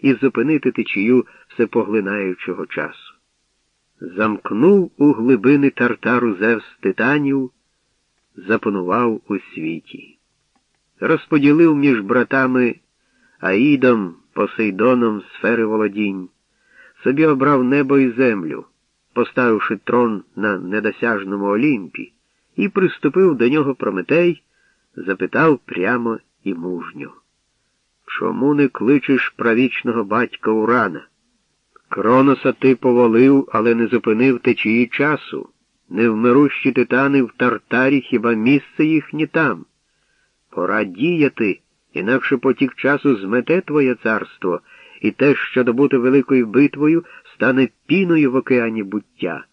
і зупинити течію всепоглинаючого часу. Замкнув у глибини тартару Зевс титанів, запанував у світі, розподілив між братами Аїдом, Посейдоном сфери володінь, собі обрав небо і землю, поставивши трон на недосяжному Олімпі, і приступив до нього Прометей, запитав прямо і мужньо. Чому не кличеш правічного батька Урана? Кроноса ти повалив, але не зупинив течії часу. Невмирущі титани в тартарі хіба місце їхнє там. Пора діяти, інакше потік часу змете твоє царство, і те, що добути великою битвою, стане піною в океані буття.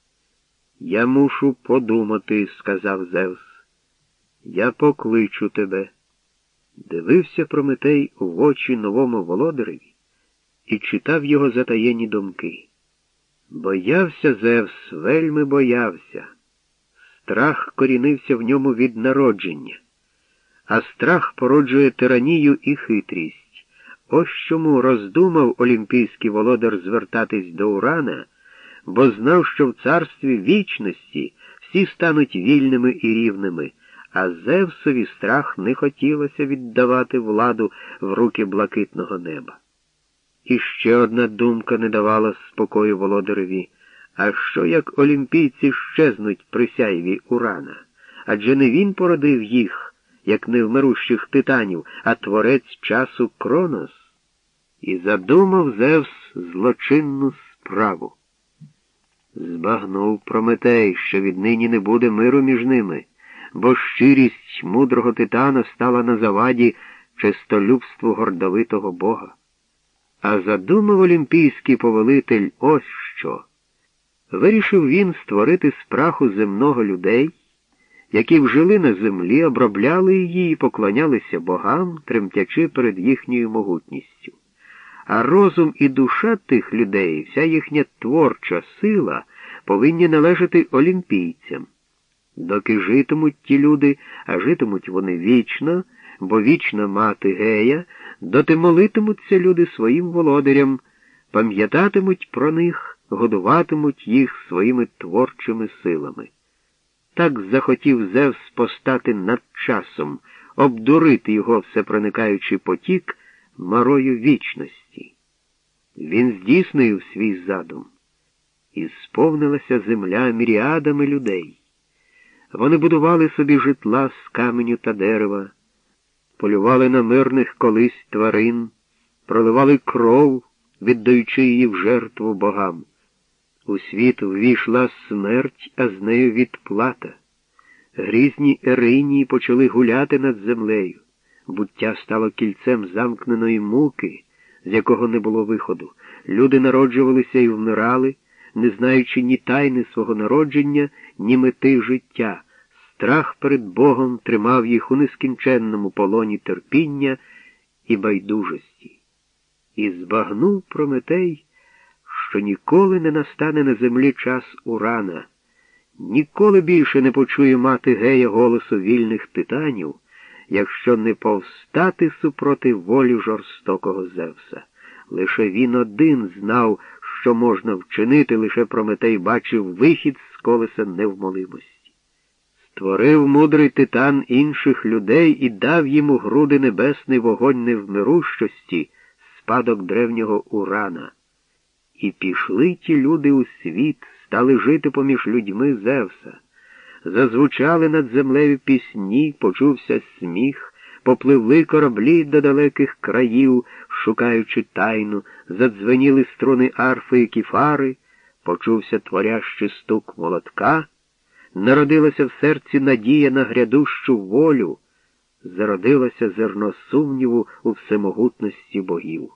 Я мушу подумати, сказав Зевс. Я покличу тебе. Дивився Прометей в очі новому володареві і читав його затаєні думки. Боявся Зевс, вельми боявся. Страх корінився в ньому від народження, а страх породжує тиранію і хитрість. Ось чому роздумав олімпійський володар звертатись до Урана, бо знав, що в царстві вічності всі стануть вільними і рівними, а Зевсові страх не хотілося віддавати владу в руки блакитного неба. І ще одна думка не давала спокою володареві. А що як олімпійці щезнуть при сяйві Урана? Адже не він породив їх, як невмирущих титанів, а творець часу Кронос, і задумав Зевс злочинну справу. Збагнув Прометей, що віднині не буде миру між ними, бо щирість мудрого титана стала на заваді чистолюбству гордовитого бога. А задумав олімпійський повелитель ось що. Вирішив він створити з праху земного людей, які вжили на землі, обробляли її і поклонялися богам, тремтячи перед їхньою могутністю. А розум і душа тих людей, вся їхня творча сила повинні належати олімпійцям. Доки житимуть ті люди, а житимуть вони вічно, бо вічна мати гея, доти молитимуться люди своїм володарям, пам'ятатимуть про них, годуватимуть їх своїми творчими силами. Так захотів Зевс постати над часом, обдурити його всепроникаючий потік марою вічності. Він здійснив свій задум, і сповнилася земля міріадами людей. Вони будували собі житла з каменю та дерева полювали на мирних колись тварин, проливали кров, віддаючи її в жертву богам. У світ ввійшла смерть, а з нею відплата. Грізні еринії почали гуляти над землею. Буття стало кільцем замкненої муки, з якого не було виходу. Люди народжувалися і вмирали, не знаючи ні тайни свого народження, ні мети життя. Страх перед Богом тримав їх у нескінченному полоні терпіння і байдужості. І збагнув Прометей, що ніколи не настане на землі час урана, ніколи більше не почує мати гея голосу вільних титанів, якщо не повстати супроти волі жорстокого Зевса. Лише він один знав, що можна вчинити, лише Прометей бачив вихід з колеса невмолимості. Творив мудрий титан інших людей і дав їм у груди небесний вогонь невмирущості, спадок древнього урана. І пішли ті люди у світ, стали жити поміж людьми Зевса. Зазвучали над землею пісні, почувся сміх, попливли кораблі до далеких країв, шукаючи тайну, задзвеніли струни арфи і кіфари, почувся творящий стук молотка. Народилася в серці надія на грядущу волю, зародилося зерно сумніву у всемогутності богів.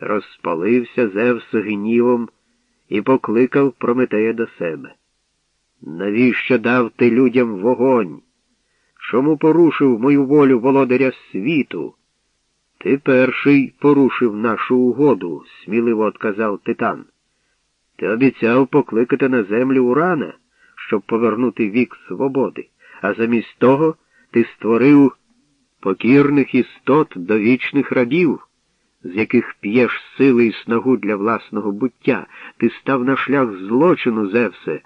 Розпалився Зевс гнівом і покликав Прометея до себе. Навіщо дав ти людям вогонь? Чому порушив мою волю володаря світу? Ти перший порушив нашу угоду, сміливо отказав титан. Ти обіцяв покликати на землю урана щоб повернути вік свободи, а замість того ти створив покірних істот до вічних рабів. з яких п'єш сили і снагу для власного буття. Ти став на шлях злочину, Зевсе.